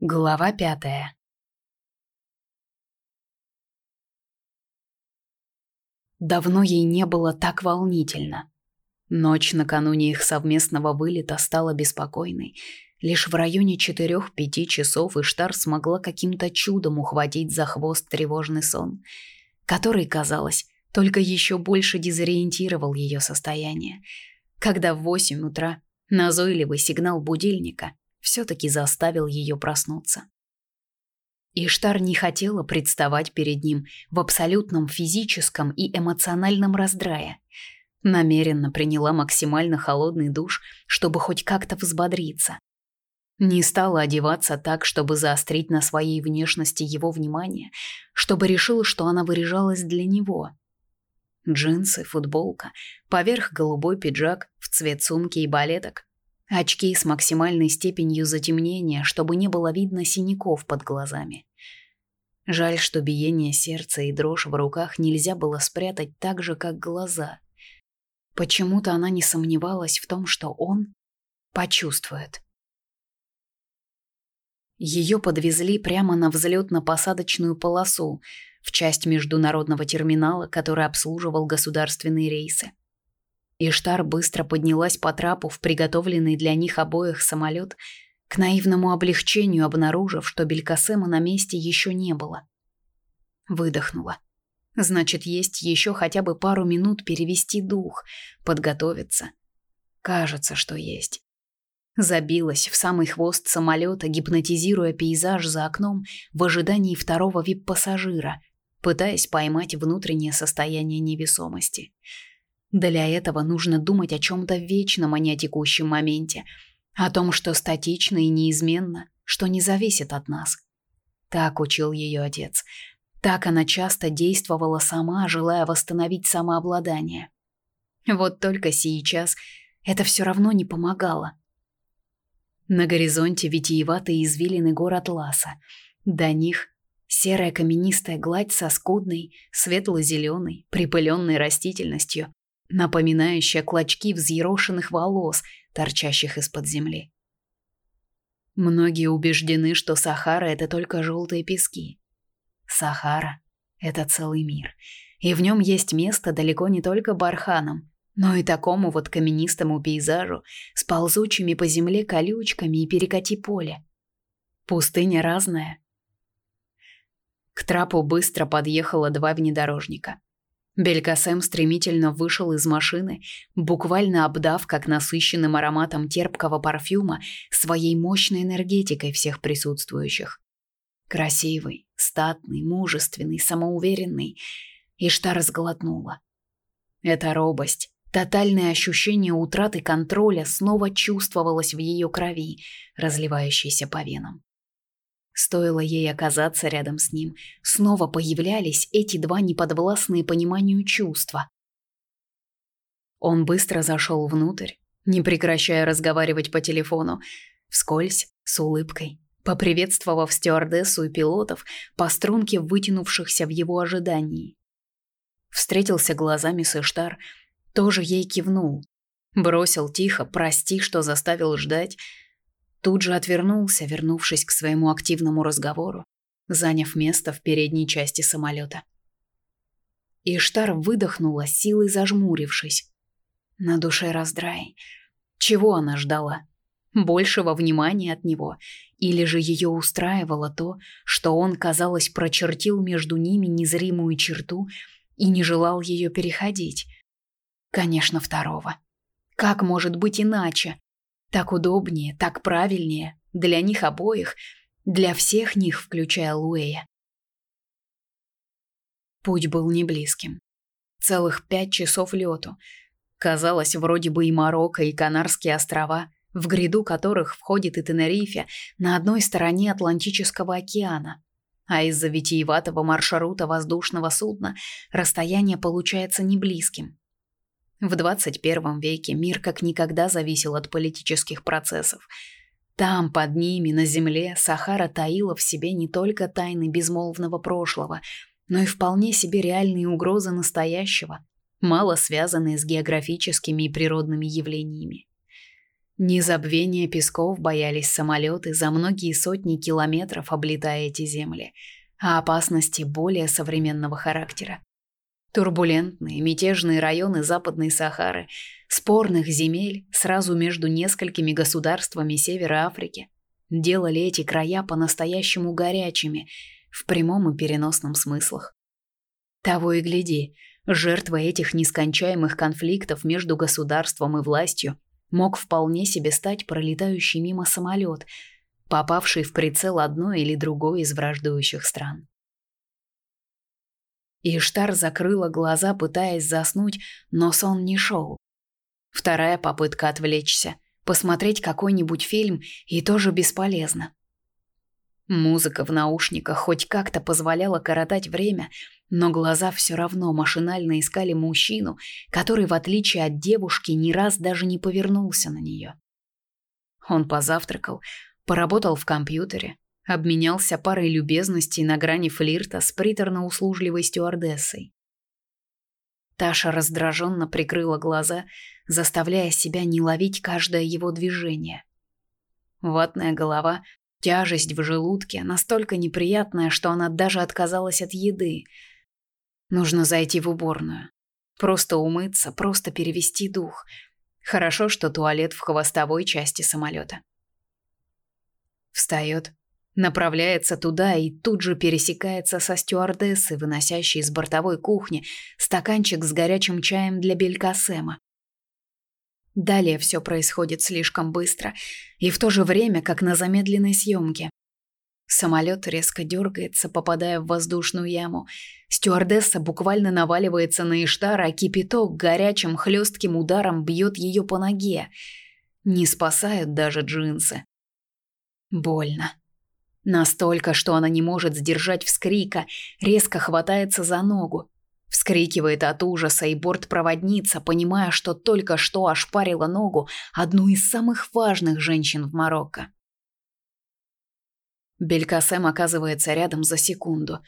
Глава пятая. Давно ей не было так волнительно. Ночь накануне их совместного вылета стала беспокойной. Лишь в районе четырех-пяти часов Иштар смогла каким-то чудом ухватить за хвост тревожный сон, который, казалось, только еще больше дезориентировал ее состояние. Когда в восемь утра назойливый сигнал будильника все-таки заставил ее проснуться. Иштар не хотела представать перед ним в абсолютном физическом и эмоциональном раздрае. Намеренно приняла максимально холодный душ, чтобы хоть как-то взбодриться. Не стала одеваться так, чтобы заострить на своей внешности его внимание, чтобы решила, что она выряжалась для него. Джинсы, футболка, поверх голубой пиджак в цвет сумки и балеток, Очки с максимальной степенью затемнения, чтобы не было видно синяков под глазами. Жаль, что биение сердца и дрожь в руках нельзя было спрятать так же, как глаза. Почему-то она не сомневалась в том, что он почувствует. Ее подвезли прямо на взлетно-посадочную полосу, в часть международного терминала, который обслуживал государственные рейсы. Иштар быстро поднялась по трапу в приготовленный для них обоих самолет, к наивному облегчению обнаружив, что Белькасема на месте еще не было. Выдохнула. Значит, есть еще хотя бы пару минут перевести дух, подготовиться. Кажется, что есть. Забилась в самый хвост самолета, гипнотизируя пейзаж за окном в ожидании второго вип-пассажира, пытаясь поймать внутреннее состояние невесомости. Для этого нужно думать о чем-то вечном, а не о текущем моменте, о том, что статично и неизменно, что не зависит от нас. Так учил ее отец. Так она часто действовала сама, желая восстановить самообладание. Вот только сейчас это все равно не помогало. На горизонте витиеватые извилины гор Атласа. До них серая каменистая гладь со скудной, светло-зеленой, припыленной растительностью, напоминающая клочки взъерошенных волос, торчащих из-под земли. Многие убеждены, что Сахара это только желтые пески. Сахара это целый мир, и в нем есть место далеко не только барханам, но и такому вот каменистому пейзажу с ползучими по земле колючками и перекати поле. Пустыня разная. К трапу быстро подъехало два внедорожника. Белькасем стремительно вышел из машины, буквально обдав как насыщенным ароматом терпкого парфюма своей мощной энергетикой всех присутствующих. Красивый, статный, мужественный, самоуверенный. Иштар сглотнула. Эта робость, тотальное ощущение утраты контроля снова чувствовалось в ее крови, разливающейся по венам. Стоило ей оказаться рядом с ним, снова появлялись эти два неподвластные пониманию чувства. Он быстро зашел внутрь, не прекращая разговаривать по телефону, вскользь, с улыбкой, поприветствовав стюардессу и пилотов по струнке вытянувшихся в его ожидании. Встретился глазами с Иштар, тоже ей кивнул, бросил тихо «прости, что заставил ждать», Тут же отвернулся, вернувшись к своему активному разговору, заняв место в передней части самолета. Иштар выдохнула, силой зажмурившись. На душе раздрай. Чего она ждала? Большего внимания от него? Или же ее устраивало то, что он, казалось, прочертил между ними незримую черту и не желал ее переходить? Конечно, второго. Как может быть иначе? Так удобнее, так правильнее. Для них обоих, для всех них, включая Луэя. Путь был не близким. Целых пять часов лету. Казалось, вроде бы и Марокко, и Канарские острова, в гряду которых входит и Тенерифе, на одной стороне Атлантического океана. А из-за витиеватого маршрута воздушного судна расстояние получается не близким. В 21 веке мир как никогда зависел от политических процессов. Там, под ними, на земле, Сахара таила в себе не только тайны безмолвного прошлого, но и вполне себе реальные угрозы настоящего, мало связанные с географическими и природными явлениями. Незабвения песков боялись самолеты за многие сотни километров облетая эти земли, а опасности более современного характера. Турбулентные, мятежные районы Западной Сахары, спорных земель сразу между несколькими государствами Севера Африки делали эти края по-настоящему горячими в прямом и переносном смыслах. Того и гляди, жертвой этих нескончаемых конфликтов между государством и властью мог вполне себе стать пролетающий мимо самолет, попавший в прицел одной или другой из враждующих стран. Иштар закрыла глаза, пытаясь заснуть, но сон не шел. Вторая попытка отвлечься, посмотреть какой-нибудь фильм, и тоже бесполезно. Музыка в наушниках хоть как-то позволяла коротать время, но глаза все равно машинально искали мужчину, который, в отличие от девушки, ни раз даже не повернулся на нее. Он позавтракал, поработал в компьютере, обменялся парой любезностей на грани флирта с приторно-услужливой стюардессой. Таша раздраженно прикрыла глаза, заставляя себя не ловить каждое его движение. Ватная голова Тяжесть в желудке настолько неприятная, что она даже отказалась от еды. Нужно зайти в уборную. Просто умыться, просто перевести дух. Хорошо, что туалет в хвостовой части самолета. Встает, направляется туда и тут же пересекается со стюардессой, выносящей из бортовой кухни стаканчик с горячим чаем для Белькасема. Далее все происходит слишком быстро и в то же время, как на замедленной съемке. Самолет резко дергается, попадая в воздушную яму. Стюардесса буквально наваливается на Иштара, а кипяток горячим хлестким ударом бьет ее по ноге. Не спасают даже джинсы. Больно. Настолько, что она не может сдержать вскрика, резко хватается за ногу. Вскрикивает от ужаса и бортпроводница, понимая, что только что ошпарила ногу одну из самых важных женщин в Марокко. Белькасем оказывается рядом за секунду.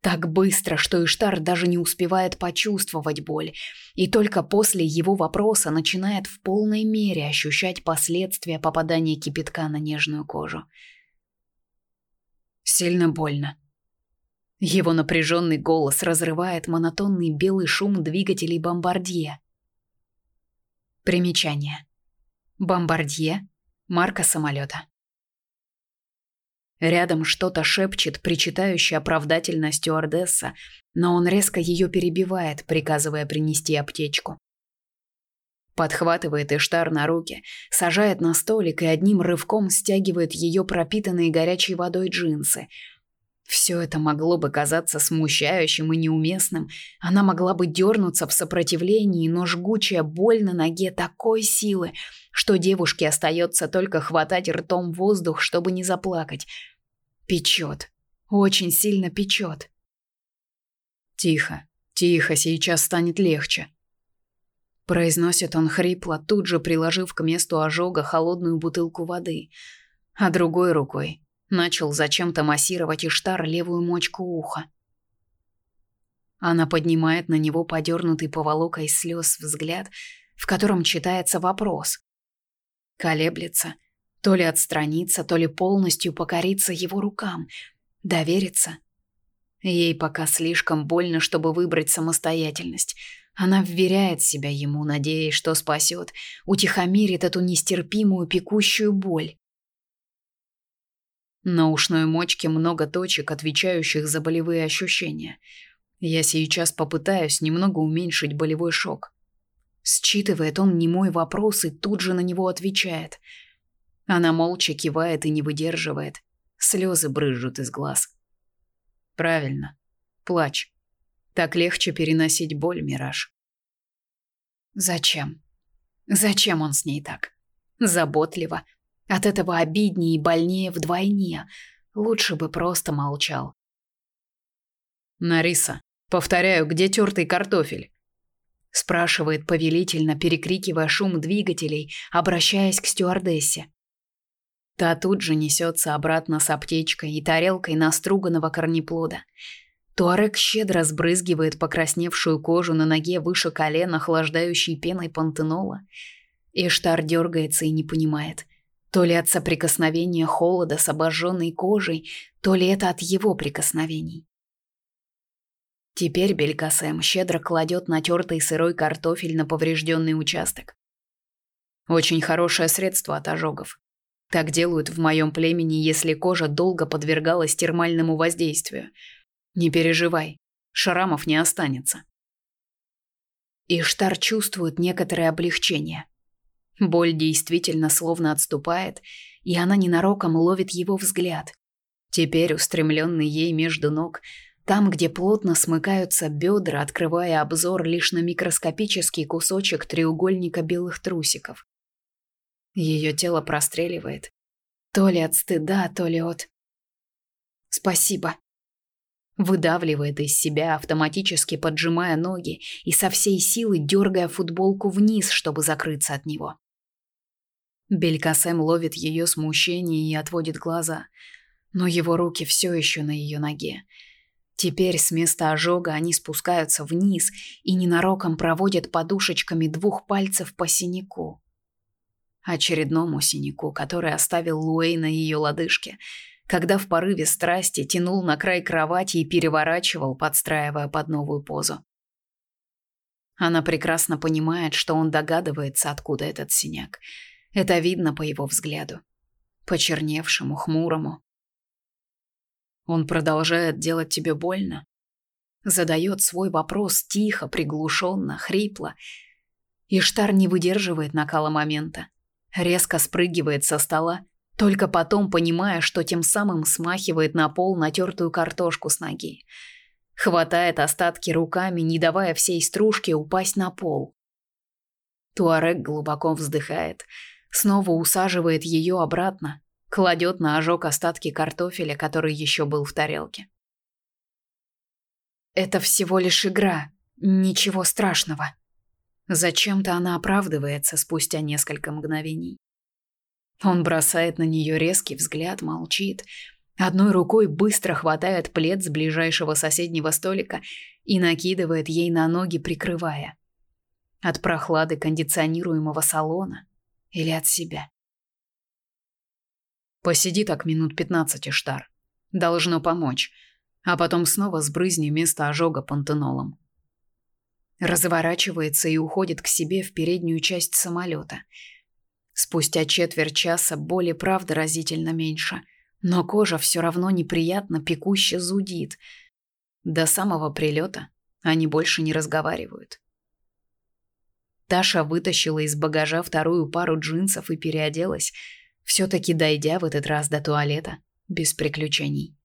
Так быстро, что Иштар даже не успевает почувствовать боль, и только после его вопроса начинает в полной мере ощущать последствия попадания кипятка на нежную кожу. Сильно больно. Его напряженный голос разрывает монотонный белый шум двигателей бомбардье. Примечание. Бомбардье – марка самолета. Рядом что-то шепчет причитающая оправдательно стюардесса, но он резко ее перебивает, приказывая принести аптечку. Подхватывает Иштар на руки, сажает на столик и одним рывком стягивает ее пропитанные горячей водой джинсы – все это могло бы казаться смущающим и неуместным. Она могла бы дернуться в сопротивлении, но жгучая боль на ноге такой силы, что девушке остается только хватать ртом воздух, чтобы не заплакать. Печет. Очень сильно печет. Тихо, тихо, сейчас станет легче. Произносит он хрипло, тут же приложив к месту ожога холодную бутылку воды, а другой рукой Начал зачем-то массировать Иштар левую мочку уха. Она поднимает на него подернутый поволокой слез взгляд, в котором читается вопрос. Колеблется, то ли отстраниться, то ли полностью покориться его рукам, довериться. Ей пока слишком больно, чтобы выбрать самостоятельность. Она вверяет себя ему, надеясь, что спасет, утихомирит эту нестерпимую пекущую боль. На ушной мочке много точек, отвечающих за болевые ощущения. Я сейчас попытаюсь немного уменьшить болевой шок. Считывает он немой вопрос и тут же на него отвечает. Она молча кивает и не выдерживает. Слезы брызжут из глаз. Правильно. Плачь. Так легче переносить боль, Мираж. Зачем? Зачем он с ней так? Заботливо, от этого обиднее и больнее вдвойне. Лучше бы просто молчал. «Нариса, повторяю, где тертый картофель?» спрашивает повелительно, перекрикивая шум двигателей, обращаясь к стюардессе. Та тут же несется обратно с аптечкой и тарелкой наструганного корнеплода. Туарек щедро сбрызгивает покрасневшую кожу на ноге выше колена охлаждающей пеной пантенола – Иштар дергается и не понимает. То ли от соприкосновения холода с обожженной кожей, то ли это от его прикосновений. Теперь Белькасем щедро кладет натертый сырой картофель на поврежденный участок. Очень хорошее средство от ожогов. Так делают в моем племени, если кожа долго подвергалась термальному воздействию. Не переживай, шрамов не останется. Иштар чувствует некоторое облегчение. Боль действительно словно отступает, и она ненароком ловит его взгляд. Теперь устремленный ей между ног, там, где плотно смыкаются бедра, открывая обзор лишь на микроскопический кусочек треугольника белых трусиков. Ее тело простреливает. То ли от стыда, то ли от... «Спасибо», выдавливает из себя, автоматически поджимая ноги и со всей силы дергая футболку вниз, чтобы закрыться от него. Белькасем ловит ее смущение и отводит глаза, но его руки все еще на ее ноге. Теперь с места ожога они спускаются вниз и ненароком проводят подушечками двух пальцев по синяку. Очередному синяку, который оставил Луэй на ее лодыжке, когда в порыве страсти тянул на край кровати и переворачивал, подстраивая под новую позу. Она прекрасно понимает, что он догадывается, откуда этот синяк – это видно по его взгляду. Почерневшему, хмурому. Он продолжает делать тебе больно? Задает свой вопрос тихо, приглушенно, хрипло. Иштар не выдерживает накала момента. Резко спрыгивает со стола, только потом понимая, что тем самым смахивает на пол натертую картошку с ноги. Хватает остатки руками, не давая всей стружке упасть на пол. Туарек глубоко вздыхает – снова усаживает ее обратно, кладет на ожог остатки картофеля, который еще был в тарелке. Это всего лишь игра, ничего страшного. Зачем-то она оправдывается спустя несколько мгновений. Он бросает на нее резкий взгляд, молчит, одной рукой быстро хватает плед с ближайшего соседнего столика и накидывает ей на ноги, прикрывая. От прохлады кондиционируемого салона или от себя. Посиди так минут пятнадцать, Иштар. Должно помочь. А потом снова сбрызни место ожога пантенолом. Разворачивается и уходит к себе в переднюю часть самолета. Спустя четверть часа боли правда разительно меньше, но кожа все равно неприятно пекуще зудит. До самого прилета они больше не разговаривают. Таша вытащила из багажа вторую пару джинсов и переоделась, все таки дойдя в этот раз до туалета без приключений.